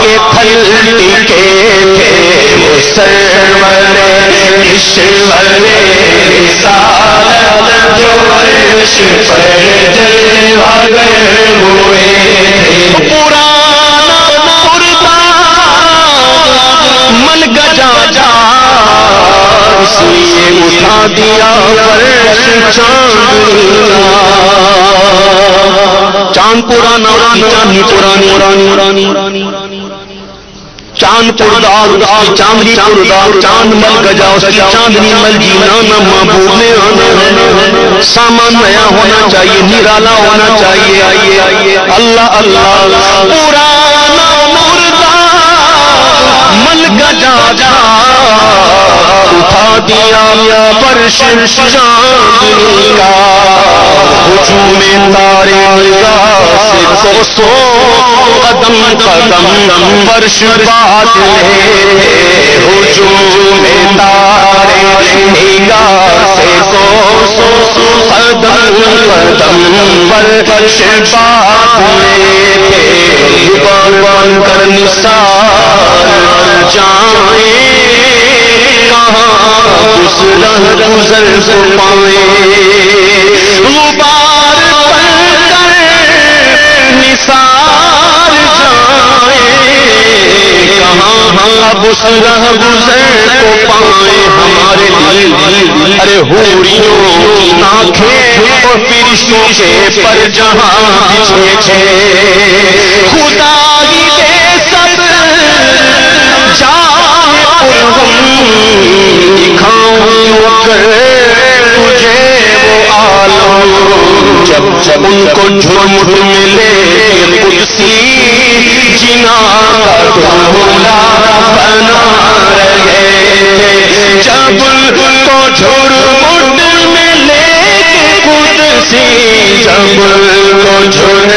کے پھل ٹکے تھے، وہ سرور رسالت جو عرش پر جلوہ ہوئے تھے۔ پرانا مل گجا جا، اس لیے اٹھا دیا فرش چاند پرانا چاندنی پرانی پرانی پرانی۔ چاند پردار چاندنی پردار چاند مل گجا، اس کی چاندنی مل جی نانا محبوب میں آنا سامان نیا ہونا چاہیے، نرالا ہونا چاہیے۔ اللہ اللہ پرانا مردہ مل گجا جا اٹھا دیا فرش چاندنی جی کا۔ ہجوم تارے نگاہ سے سو سو قدم قدم فرش بات لے ہجوم تارے نگاہ سے سو سو قدم قدم فرش بات لے بن کر نثار جائیں کہاں گزر گزر پائیں غبار پر کر نثار جائیں کہاں اب اس رہ گزر کو پائیں ہمارے دل ارے ہوریوں کی آنکھیں اور فرشتوں کے پر جہاں بچھے تھے۔ خدا ہی جب جب ان کو جھوٹ ملے کرسی جنا بھولا بنا رہے جب ان کو جھوٹ ملے کرسی جب ان کو جھوٹ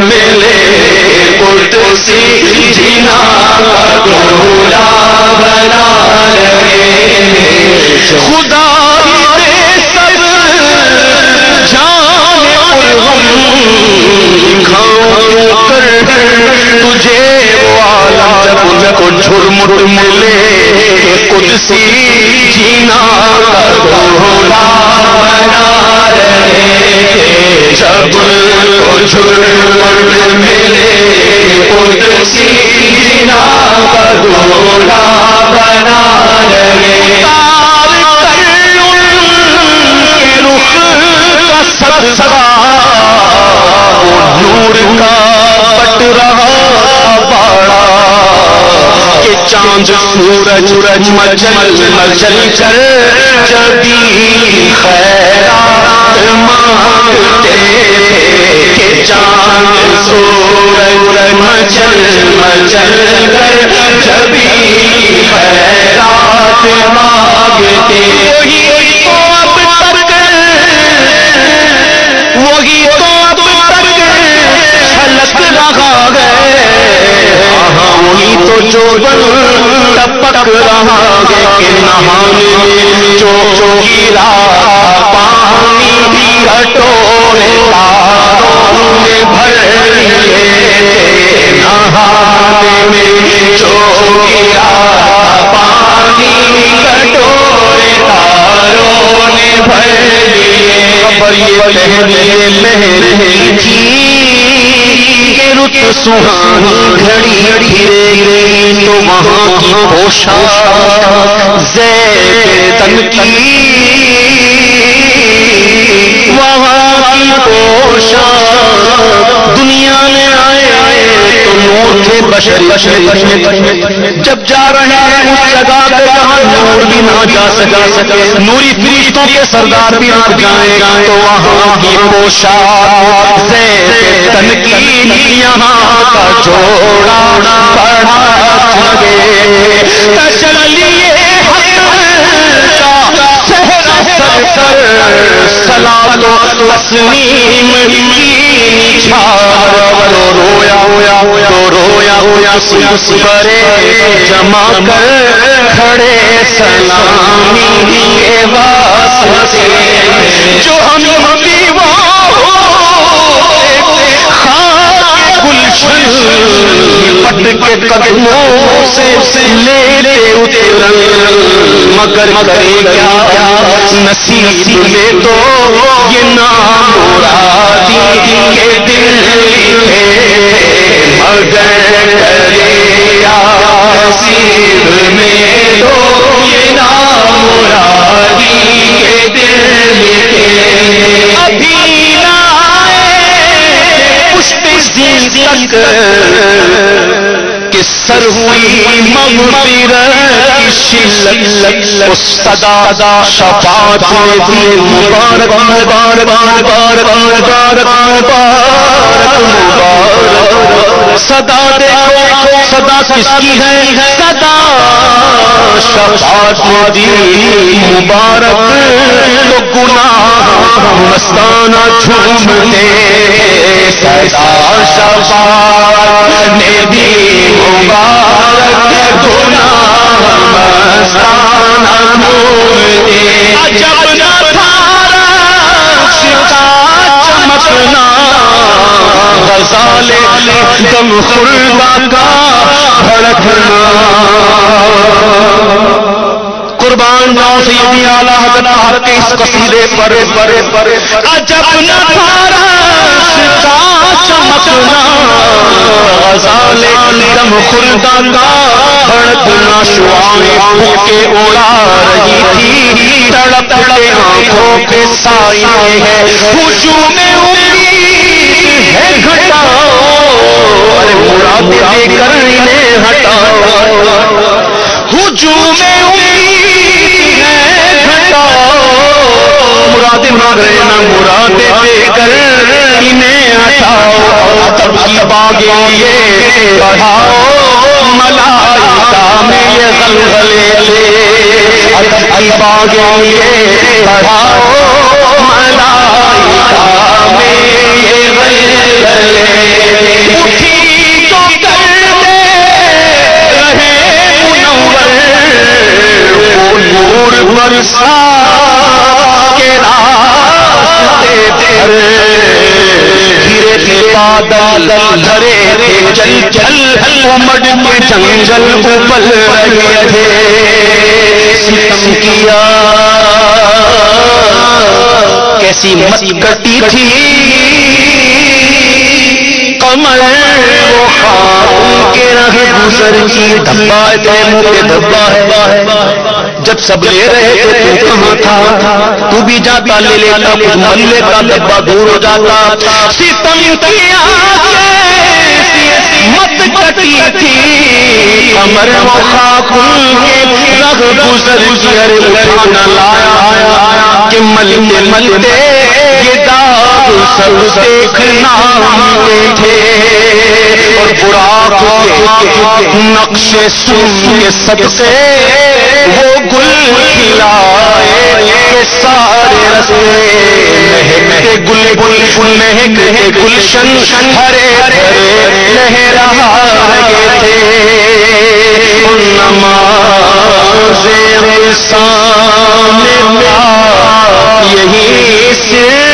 ملے کرسی جنا بھولا خدا کر تجھے والا جب کو جھرمٹ ملے قدسی جینا بھولا بنا رہے جب کو جھرمٹ ملے قدسی جینا بنا رہے نور کا پٹ رہا باڑا کہ چاند سورج سورج مچل مچل کر جبی خیرات مانگتے کہ چاند سورج مچل مچل کر جبی خیرات مانگتے۔ وہی چھلک رہا گئے وہی تو جو ٹپک رہا گے کہ نہانے میں جو گرا پانی بھی کٹورے تاروں میں بھر لیے۔ نہانے میں جو گرا پانی کٹورے تاروں نے بھر لیے۔ خبر یہ پہلے لہر تھی رت سہانی گھڑی پھرے تو وہاں کی پوشا زید تن کی وہاں کی پوشا دنیا میں آئے تو نور تھے بشر بشر جب جا رہے ہیں اس جگہ پہ جہاں نور بھی نہ جا سکا سکے، نوری فرشتوں کے سردار بھی نہ جائیں، تو وہاں کی پوشاک سے تن کی یہاں کا جوڑا پڑا چلے تجلیے سر سر سلام تسلیم کی رویا ہویا تو رویا ہویا سس کرے جمع کر کھڑے سلامی کے واسطے۔ جو ہم پٹ کے قدموں سے لے لے اترن مگر کرے کیا؟ نصیب میں تو یہ نام مرادی کے دل مگر کرے نصیب میں تو یہ نام مرادی کہ سر ہوئی صدا شفاعت مبارک مبارک مبارک مبارک مبارک صدا دیکھو، صدا کس کی ہے؟ صدا شفاعت دی مبارک، تو گناہ مستانہ جھومتے، صدا شفاعت نے دی مبارک، گناہ دم خردہ کا بھڑکنا۔ قربان جاؤ سیدی اعلی حضرت کے اس قصیدے پر۔ پر پر عجب نہ تھارا چمکنا غزال دم خردہ کا بھڑکنا شعائیں کے اڑا رہی تھی۔ تڑپ کے آنکھوں کے سائے ہے ہجوم امید ہے گھٹاؤ۔ ارے مراد دے کر انہیں ہٹاؤ۔ ہجوم امید مراد مانگ رہے نا مراد دے کر انہیں ہٹاؤ ادب کی باغیں یہ بڑھاؤ، ملائکہ میں یہ غلغلے لے۔ ادب کی باغیں یہ بڑھاؤ، ملائکہ میں یہ غلغلے اٹھی تو کر دے رہے منور وہ نور برسا۔ دھیرے دھیرے بادل دھرے چل چل کے جنگل ابل رہے تھے۔ ستم کیا کیسی مت کٹی تھی۔ کمل وہ خام کے رہے گزر کی، دھبا ہے دھبا ہے۔ جب سب لے رہے تھے تو کہاں تھا تو بھی جاتا لے لیتا کچھ من لیتا دبا دور ہو جاتا ستم کیا مت کٹی تھی کمر خاک کے رگ گزر گزر اٹھانا لایا کہ ملتے سب دیکھنا تھے اور برا نقش سن کے سب سے وہ گل کھلائے سارے رستے گل گل گل مہک گلشن ہرے ہرے لہرا رہے تھے نماز سامنے یہی سے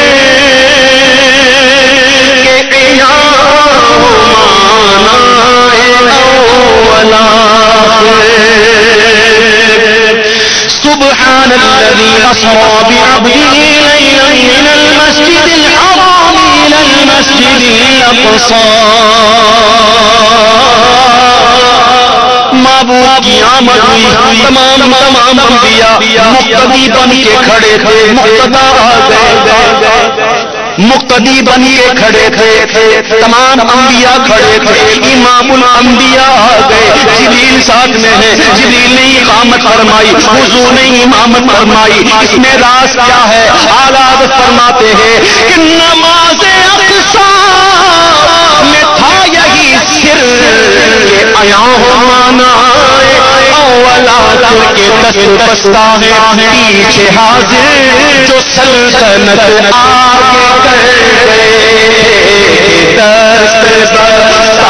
سبحان الذي أسرى بعبده ليلا من المسجد الحرام إلى المسجد الأقصى. معبود کی آمد ہوئی تمام تمام انبیاء مقتدی بن کے کھڑے تھے مقتدا آ گئے۔ مقتدی بن کے کھڑے تھے۔ تمام انبیاء کھڑے تھے۔ امام الانبیاء آ گئے۔ جبریل ساتھ میں ہے۔ جبریل نے اقامت فرمائی۔ حضور نے امامت فرمائی۔ اس میں راز کیا ہے؟ آلات فرماتے ہیں کہ نماز اقصا میں تھا یہی سر۔ کہ آیا ہو مانا۔ اولا کے دست بستا ہے پیچھے حاضر جو سلطنت آگے کر گئے دست بستا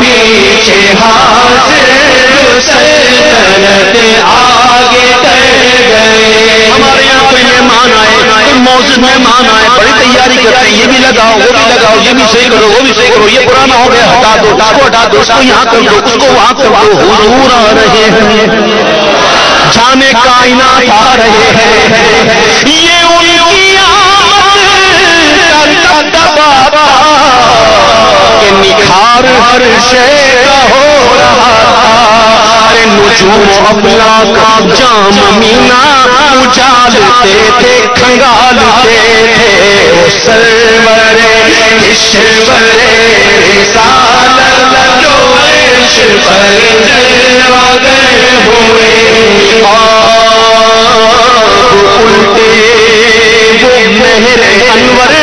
پیچھے حاضر سلطنت آگے کر گئے ہمارے یہاں کوئی مہمان آئے کوئی موجود مہمان آئے، بڑی تیاری کرتے ہیں، یہ بھی لگاؤ، وہ بھی لگاؤ، یہ بھی صحیح کرو، وہ بھی صحیح کرو، یہ پرانا ہو گیا، ہٹا دو، اس کو ہٹا دو، اس کو یہاں کر دو، اس کو وہاں کر دو، حضور آ رہے ہیں، جانے کائنات آ رہے ہیں، یہ ان کی نکھار ہر شے کا ہو رہا تھا نجوم ابلا کا جام مینا اجالتے تھے، کھنگالتے تھے۔ سرور ایشور سال جو ایشور جلوہ گئے ہوئے۔ آب الٹے وہ مہر انور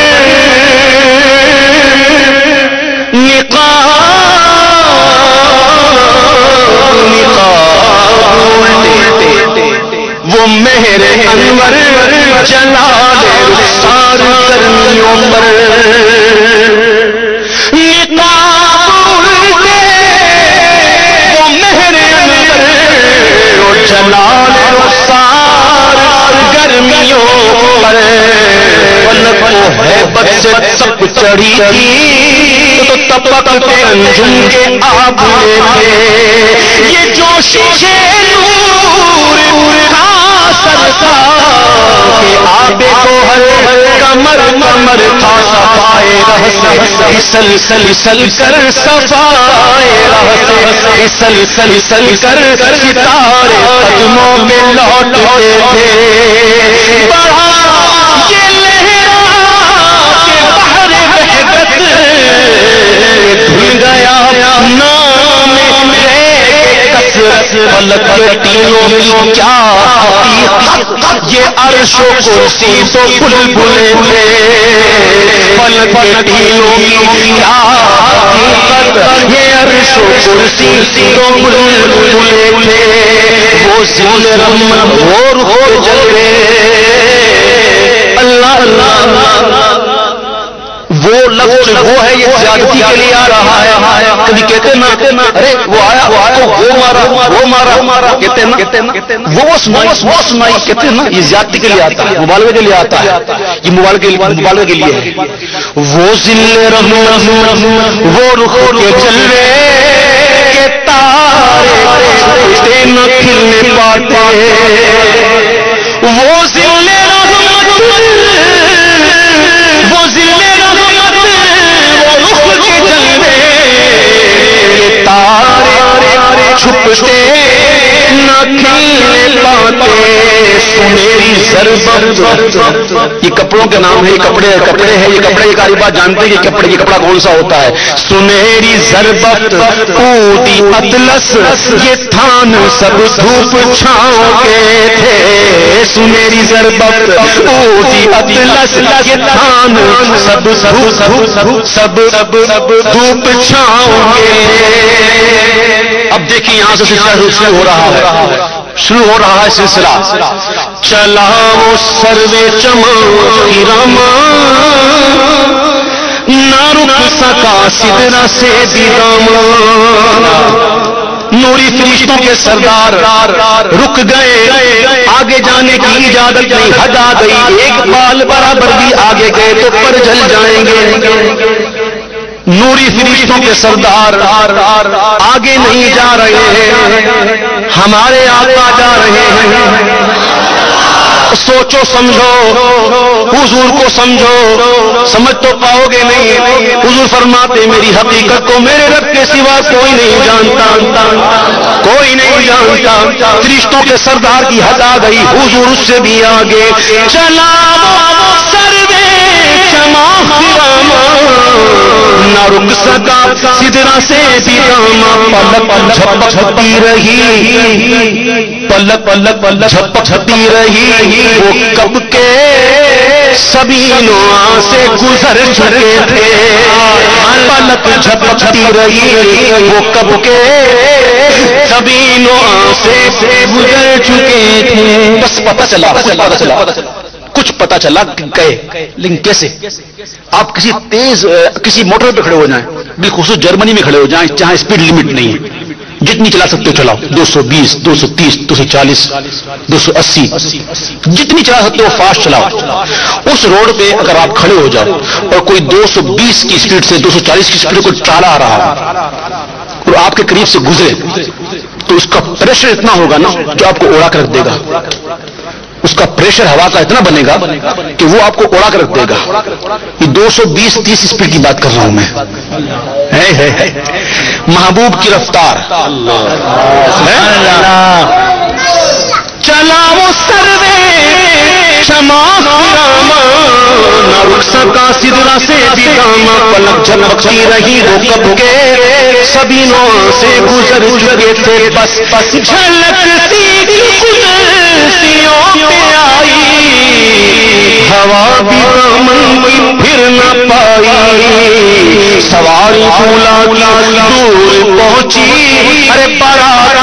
سے سب چڑھی تھی، تو تب تک انجم کے آب تھے یہ جو شیشے آبے کو ہر کمر کمر تھا صفائے رہ سل سل سل کر صفائے رہ سل سل سل کر ستارے قدموں میں لوٹتے تھے۔ بڑھا نام پلک کیا یہ عرش و کرسی تو بل بلے تھے پلک ٹیوں کیا یہ عرش و کرسی تو بل بلے تھے وہ سل رحمت اور ہو جلے اللہ اللہ وہ لفظ وہ ہے یہ زیادتی کے لیے آ رہا ہے۔ کبھی کہتے نا ارے وہ آیا وہ آیا وہ مارا وہ مارا مارا کہتے نا وہ سنائی کہتے نا یہ زیادتی کے لیے آتا ہے مبالغے کے لیے آتا ہے۔ یہ مبالغے کے لیے ہے۔ وہ ذل رحم وہ رخ کے چلے کے تارے نہ کھلنے پاتے۔ وہ ذل چھپتے نہ کھلنے پاتے سنیری ضربت یہ کپڑوں کے نام ہے یہ کپڑے کپڑے ہیں، یہ کپڑے، یہ کاری بات جانتے ہیں کہ کپڑے، یہ کپڑا کون سا ہوتا ہے۔ سنہری ضربت اوٹی اطلس، یہ تھان سب دھوپ چھاؤں کے تھے۔ سنہری ضربت اودی اطلس یہ تھان سب سب سب سب دھوپ چھاؤں کے اب دیکھیے یہاں سے سلسلہ شروع ہو رہا ہے۔ شروع ہو رہا ہے سلسلہ۔ چلا وہ سروے چما نہ رک سکا سدرا سے دام نوری فرشتوں کے سردار رک گئے، آگے جانے کی اجازت نہیں۔ ہٹا گئی۔ ایک بال برابر بھی آگے گئے تو پر جل جائیں گے۔ نوری فرشتوں کے سردار آگے نہیں جا رہے ہیں۔ ہمارے آقا جا رہے ہیں۔ سوچو، سمجھو، حضور کو سمجھو، سمجھ تو پاؤ گے نہیں؟ حضور فرماتے، میری حقیقت کو میرے رب کے سوا کوئی نہیں جانتا۔ کوئی نہیں جانتا۔ فرشتوں کے سردار کی حد آ گئی، حضور اس سے بھی آگے۔ چلا سروے چما نہ رک سکا سدرا سے پلک جھپ رہی۔ پلک پلک پلک جھپ رہی وہ کب کے سبھی سے گزر چکے تھے۔ پلک جھپ رہی وہ کب کے سبھی سے گزر چکے تھے۔ بس پتہ چلا پتہ چلا کچھ پتا چلا گئے لیکن کیسے۔ آپ کسی تیز، کسی موٹر پہ کھڑے ہو جائیں۔ بالخصوص جرمنی میں کھڑے ہو جائیں جہاں اسپیڈ لمٹ نہیں ہے۔ جتنی چلا سکتے ہو چلاؤ۔ دو سو بیس، دو سو تیس، دو سو چالیس، دو سو اسی۔ جتنی چلا سکتے ہو فاسٹ چلاؤ۔ اس روڈ پہ اگر آپ کھڑے ہو جاؤ اور کوئی دو سو بیس کی اسپیڈ سے دو سو چالیس کی اسپیڈ کو ٹرالا آ رہا اور آپ کے قریب سے گزرے، تو اس کا پریشر اتنا ہوگا نا جو آپ کو اوڑا کر رکھ دے گا۔ اس کا پریشر ہوا کا اتنا بنے گا کہ وہ آپ کو اڑا کر رکھ دے گا۔ یہ دو سو بیس، تیس اسپیڈ کی بات کر رہا ہوں میں۔ محبوب کی رفتار. چلا وہ سروے. شما نہ رک سکا سدرا سے بھی پلک جھلکتی رہی وہ کب کے سبھی نو سے گزر چکے تھے. بس بس جھلکتی گزرتیوں پہ آئی. ہوا بھی دامن پھر پائی سواری پولا دور پہنچی۔ ارے بارات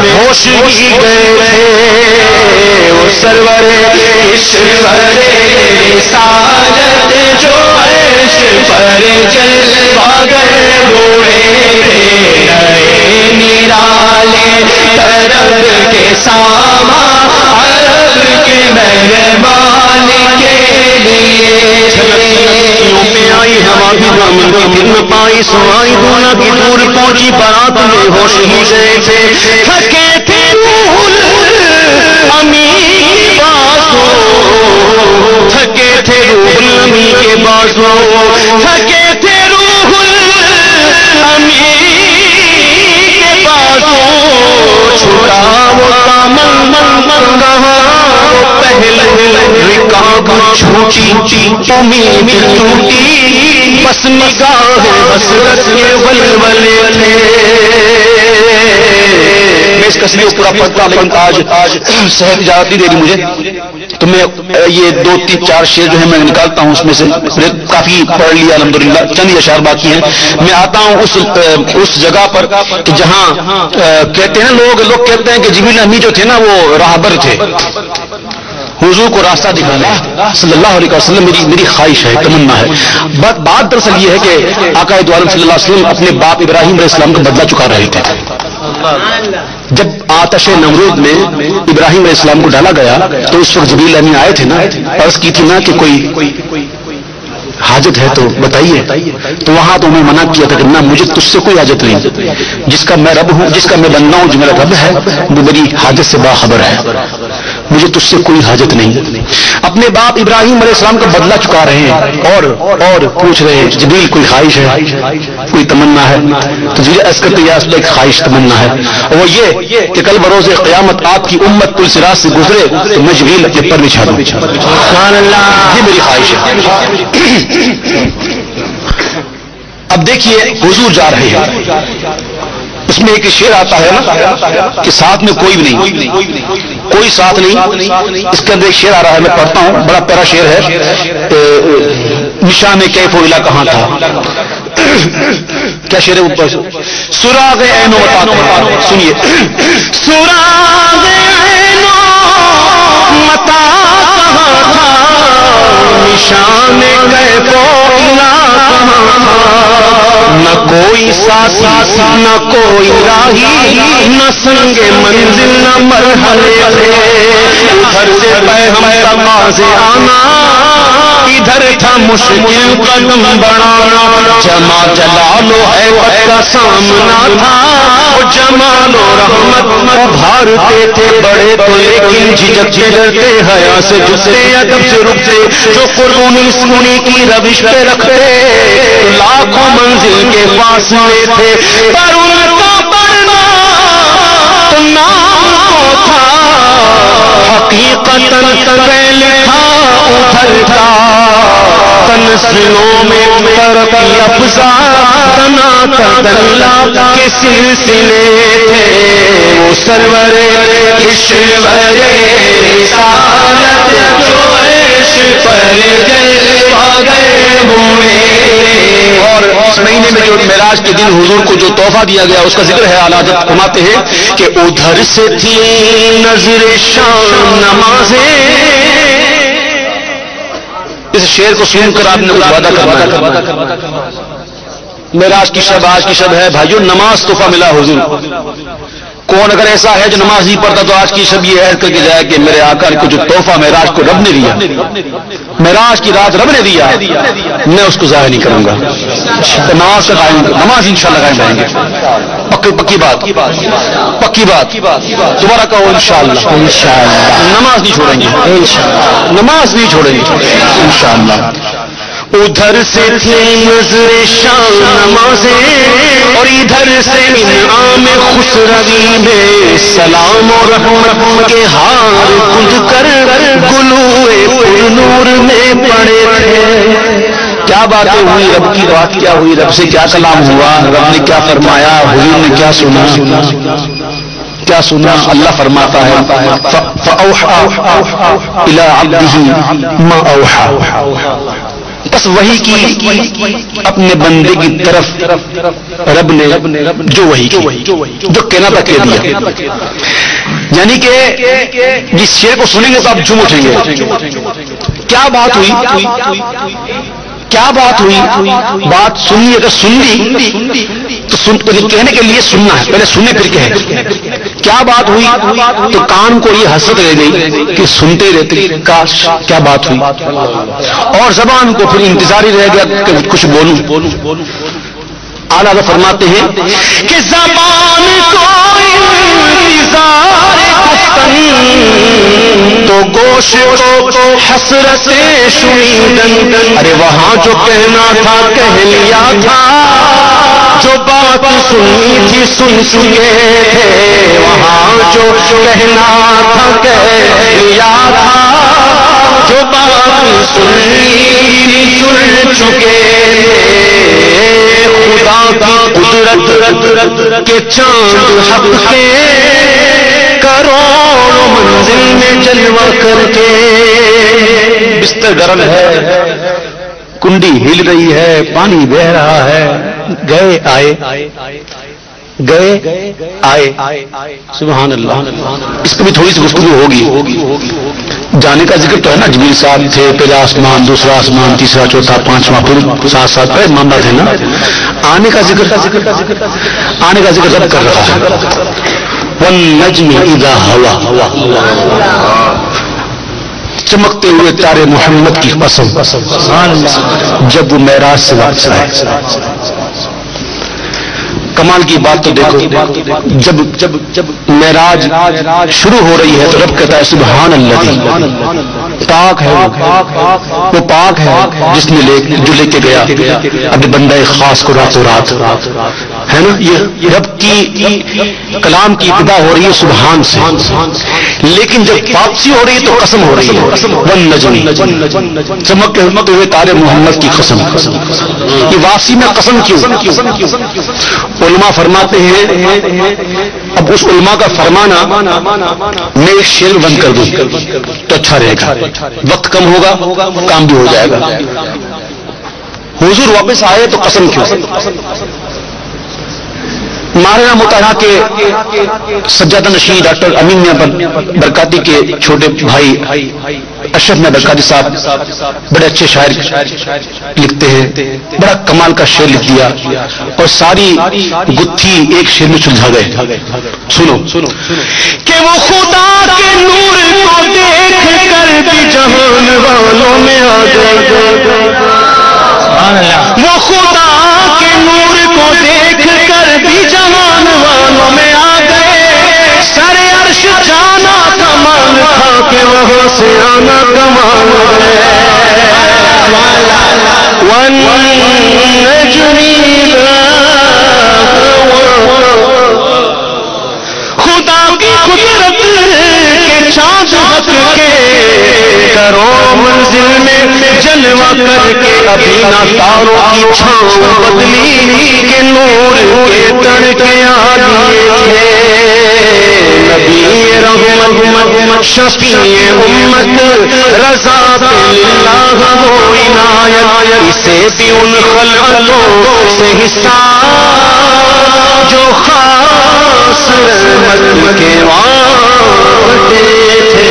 میں ہوش بھی گئے وہ سرور سارت جو عرش پر جلوا گئے بوڑھے نئے نرالے طرف کے ساما پائی سوائی دونا کی دور پہنچی، بارات میں ہوش ہی گئے تھے۔ تھکے تھے امی بازو۔ تھکے تھے روح امی کے بازو۔ تھکے تھے روح امی چھوٹا وہ کامل من من رہا پہلے رکاب چھوٹی امید ٹوٹی۔ بس نگاہ بس رس کے ولولے تھے۔ میں اس کسبے کو پورا پڑھتا لیکن آج آج صحت اجازت نہیں دے رہی مجھے۔ تو میں یہ دو تین چار شیر جو ہے میں نکالتا ہوں اس میں سے۔ کافی پڑھ لیا الحمد للہ چند اشار باقی ہیں۔ میں آتا ہوں اس اس جگہ پر کہ جہاں کہتے ہیں لوگ لوگ کہتے ہیں کہ جبیل امی جو تھے نا وہ راہبر تھے۔ حضور کو راستہ دکھانا صلی اللہ علیہ وسلم میری میری خواہش ہے تمنا ہے۔ بات بات دراصل یہ ہے کہ آقا عالم صلی اللہ علیہ وسلم اپنے باپ ابراہیم علیہ السلام کا بدلہ چکا رہے تھے۔ جب آتش نمرود میں ابراہیم علیہ السلام کو ڈالا گیا تو اس وقت جبیل امی آئے تھے نا، عرض کی تھی نا کہ کوئی حاجت ہے تو بتائیے۔ تو وہاں تو انہیں منع کیا تھا کہ نہ، مجھے تجھ سے کوئی حاجت نہیں۔ جس کا میں رب ہوں، جس کا میں بننا ہوں، جو میرا رب ہے، وہ میری حاجت سے باخبر ہے۔ مجھے تجھ سے کوئی حاجت نہیں۔ اپنے باپ ابراہیم علیہ السلام کا بدلہ چکا رہے ہیں۔ اور اور پوچھ رہے ہیں جبیل کوئی خواہش ہے؟ کوئی تمنا ہے؟ تو جی اسکر تیاس ایک خواہش تمنا ہے۔ اور وہ یہ کہ کل بروز قیامت آپ کی امت پل سراج سے گزرے تو میں جبیل اپنے پر بچھا دوں۔ یہ میری خواہش ہے۔ اب دیکھیے حضور جا رہے ہیں۔ اس میں ایک شعر آتا ہے نا کہ ساتھ میں کوئی بھی نہیں۔ کوئی ساتھ نہیں۔ اس کے اندر ایک شعر آ رہا ہے، میں پڑھتا ہوں، بڑا پیارا شعر ہے۔ نشان کیف و کہاں تھا؟ کیا شعر ہے اوپر سراغ اینو متا سنیے۔ سراغ اینو متا نشان گئے و نہ کوئی ساسی، نہ کوئی راہی، نہ سنگ منزل، نہ مرحلے۔ ادھر سے ہم سے آنا۔ ادھر تھا مشکل قدم بڑھانا جما جلالو ہے کا سامنا تھا۔ جمالو رحمت ابھارتے تھے بڑے تو لیکن جھجک جھجکتے حیا سے جسے ادب سے رکتے۔ جو قربانی سنی کی روش پہ رکھتے۔ لاکھوں منزل کے پاس میں تھے۔ پر ان کا پڑھنا تو نام کو تھا۔ حقیقت پہلے تھا، ادھر کا تنسلوں میں ترقی افزا، تنا تدلا کے سلسلے تھے۔ وہ سرور اشور رسالت اور اس مہینے میں جو معراج کے دن حضور کو جو تحفہ دیا گیا، اس کا ذکر ہے علاجت فرماتے ہیں کہ ادھر سے تھی نظر شام نمازیں۔ اس شعر کو سن کر آپ نے وعدہ کرنا میرا آج کی شب، آج کی شب ہے، بھائیو، نماز تحفہ ملا حضور کون اگر ایسا ہے جو نماز نہیں پڑھتا تو آج کی شب یہ عہد کر کے جائے کہ میرے آکر کو جو تحفہ میراج کو رب نے دیا۔ میراج کی رات رب نے دیا میں اس کو ضائع نہیں کروں گا۔ نماز کا قائم نماز ان شاء اللہ قائم رہیں گے۔ پکی پکی بات۔ پکی بات۔ دوبارہ کہو ان شاء اللہ نماز نہیں چھوڑیں گے۔ نماز نہیں چھوڑیں گے۔ ان شاء اللہ ادھر سے تھی نظر شام نمازیں، اور ادھر سے انعام خسروی میں سلام اور رحم کے ہار کند کر گلو نور میں پڑے تھے۔ کیا باتیں ہوئی؟ رب کی بات کیا ہوئی؟ رب سے کیا کلام ہوا؟ رب نے کیا فرمایا؟ حضور نے کیا سنا؟ کیا سنا؟ اللہ فرماتا ہے الى عبده ما اوحا بس وہی کی اپنے بندے کی طرف رب نے جو وہی جو کہنا تھا کہہ دیا۔ یعنی کہ جس شیر کو سنیں گے تو آپ جم اٹھیں گے۔ کیا بات ہوئی؟ کیا بات ہوئی؟ بات سننی اگر سن لی تو یعنی کہنے کے لیے سننا ہے۔ پہلے سننے پھر کہ کیا بات ہوئی تو کان کو یہ حسرت رہ گئی کہ سنتے رہتے کاش کیا بات ہوئی اور زبان کو پھر انتظار ہی رہ گیا کہ کچھ بولوں۔ اعلیٰ فرماتے ہیں کہ زبان تو گوش کو حسرت شنیدن ارے وہاں جو کہنا تھا، کہہ لیا تھا، جو بات سنی تھی، سن چکے تھے۔ وہاں جو کہنا تھا، کہہ لیا تھا، جو بات سنی تھی، سن چکے قدرت کے چاند حق کے کروڑ منزل میں جلوہ کر کے بستر گرم ہے، کنڈی ہل رہی ہے، پانی بہ رہا ہے، گئے آئے۔ گئے، آئے۔ سبحان اللہ۔ اس پہ بھی تھوڑی سی گفتگو ہوگی۔ جانے کا ذکر تو ہے نا جبیر صاحب تھے، پہلا آسمان، دوسرا آسمان، تیسرا، چوتھا، پانچواں، پھر سات سات پہ معاملہ تھے نا۔ آنے کا ذکر، آنے کا ذکر سب کر رہا ہے۔ ون نجم اذا ہوا۔ چمکتے ہوئے تارے محمد کی قسم۔ جب وہ میراج سے واپس آئے۔ کمال کی بات تو دیکھو، جب جب جب معراج شروع ہو رہی ہے تو رب کہتا ہے سبحان اللہ پاک ہے وہ۔ پاک ہے جس نے جو لے کے گیا۔ اپنے بندہ خاص کو راتوں رات ہے نا؟ یہ رب کی کلام کی ابتدا ہو رہی ہے سبحان سے۔ لیکن جب واپسی ہو رہی ہے تو قسم ہو رہی ہے۔ ون چمک کے ہوئے تارے محمد کی قسم۔ یہ واپسی میں قسم کیوں؟ علماء فرماتے ہیں، اب اس علماء کا فرمانا، میں ایک شیر بند کر دوں تو اچھا رہے گا۔ وقت کم ہوگا، کام بھی ہو جائے گا۔ حضور واپس آئے تو قسم کیوں؟ مارنا مطالعہ کے سجادہ نشین ڈاکٹر امین برکاتی کے چھوٹے بھائی اشرف میں برکاتی صاحب بڑے اچھے شاعر لکھتے ہیں، بڑا کمال کا شعر لکھ دیا اور ساری گتھی ایک شعر میں سلجھا گئے۔ سنو سنو۔ کہ وہ خدا کے نور کو دیکھ کر بھی جہان والوں میں آ گئے۔ وہ خدا کے نور کو دیکھ کر بھی جہان والوں میں آ گئے۔ سر عرش جانا کمان تھا کہ وہاں سے آنا کمان ون کر کے ابھی نہ تاروں کی چھاؤں بدلی کے نور کے تڑکے آ گئے تھے۔ نبی رحمت شفیع امت، رضا اللہ ہو عنایت اسے بھی ان خلقوں سے حصہ جو خاص رحمت کے وانٹے تھے۔